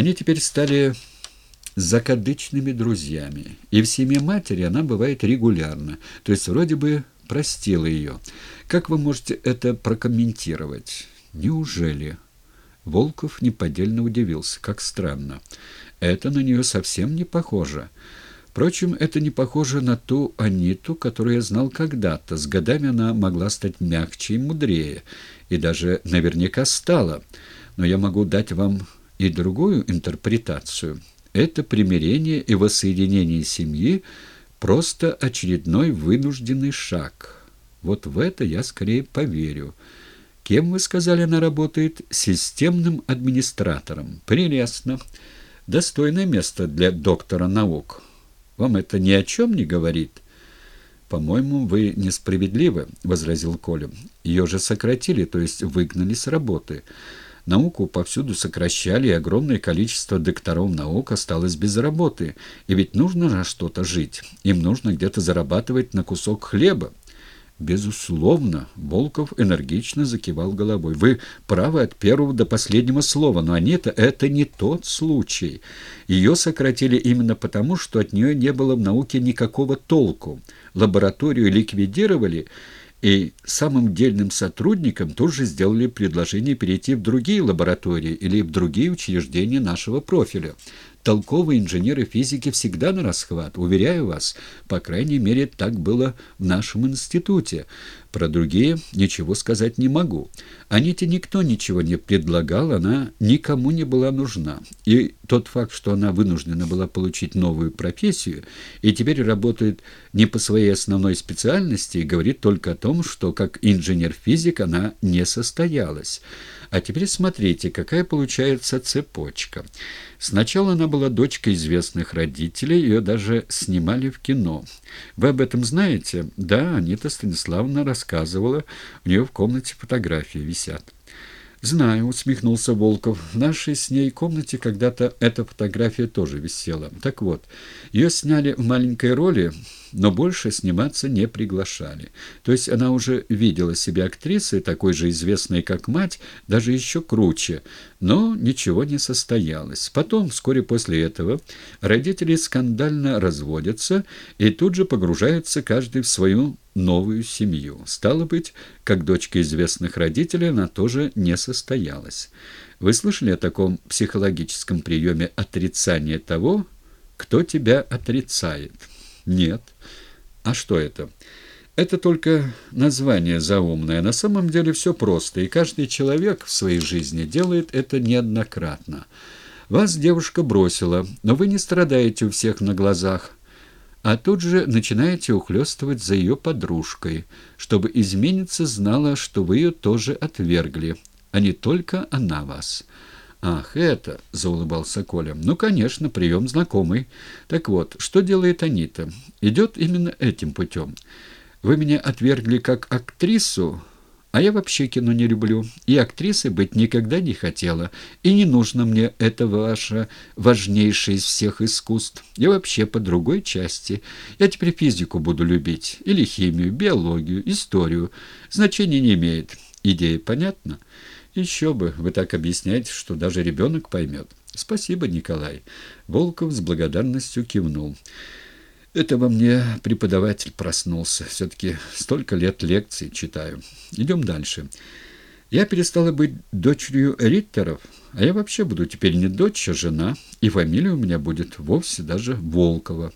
Они теперь стали закадычными друзьями, и в семье матери она бывает регулярно, то есть вроде бы простила ее. Как вы можете это прокомментировать? Неужели? Волков неподдельно удивился. Как странно. Это на нее совсем не похоже. Впрочем, это не похоже на ту Аниту, которую я знал когда-то. С годами она могла стать мягче и мудрее, и даже наверняка стала. Но я могу дать вам и другую интерпретацию. Это примирение и воссоединение семьи – просто очередной вынужденный шаг. Вот в это я скорее поверю. Кем, вы сказали, она работает? Системным администратором. Прелестно. Достойное место для доктора наук. Вам это ни о чем не говорит? «По-моему, вы несправедливы», — возразил Коля. «Ее же сократили, то есть выгнали с работы». Науку повсюду сокращали, и огромное количество докторов наук осталось без работы. И ведь нужно на что-то жить. Им нужно где-то зарабатывать на кусок хлеба. «Безусловно», — Волков энергично закивал головой. «Вы правы от первого до последнего слова, но Анита — это не тот случай. Ее сократили именно потому, что от нее не было в науке никакого толку. Лабораторию ликвидировали, и самым дельным сотрудникам тоже сделали предложение перейти в другие лаборатории или в другие учреждения нашего профиля. Толковые инженеры физики всегда на расхват, уверяю вас. По крайней мере, так было в нашем институте. Про другие ничего сказать не могу. Аните никто ничего не предлагал, она никому не была нужна. И тот факт, что она вынуждена была получить новую профессию и теперь работает не по своей основной специальности, говорит только о том, что как инженер-физик она не состоялась. А теперь смотрите, какая получается цепочка. Сначала она была дочкой известных родителей, ее даже снимали в кино. Вы об этом знаете? Да, Анита Станиславовна рассказывала, у нее в комнате фотографии висят. «Знаю», — усмехнулся Волков. «В нашей с ней комнате когда-то эта фотография тоже висела. Так вот, ее сняли в маленькой роли, но больше сниматься не приглашали. То есть она уже видела себя актрисой, такой же известной, как мать, даже еще круче, но ничего не состоялось. Потом, вскоре после этого, родители скандально разводятся и тут же погружаются каждый в свою новую семью. Стало быть, как дочка известных родителей, она тоже не состоялась. Вы слышали о таком психологическом приеме отрицания того, кто тебя отрицает? Нет. А что это? Это только название заумное. На самом деле все просто, и каждый человек в своей жизни делает это неоднократно. Вас девушка бросила, но вы не страдаете у всех на глазах, а тут же начинаете ухлёстывать за ее подружкой, чтобы измениться знала, что вы ее тоже отвергли, а не только она вас». «Ах, это!» — заулыбался Коля. «Ну, конечно, прием знакомый. Так вот, что делает Анита? Идет именно этим путем. Вы меня отвергли как актрису, а я вообще кино не люблю, и актрисой быть никогда не хотела, и не нужно мне это ваше важнейшее из всех искусств. Я вообще по другой части. Я теперь физику буду любить, или химию, биологию, историю. Значения не имеет. Идея понятна?» Еще бы, вы так объясняете, что даже ребенок поймет. Спасибо, Николай. Волков с благодарностью кивнул. Это во мне преподаватель проснулся. Все-таки столько лет лекций читаю. Идем дальше. Я перестала быть дочерью Риттеров, а я вообще буду теперь не дочь, а жена, и фамилия у меня будет вовсе даже Волкова.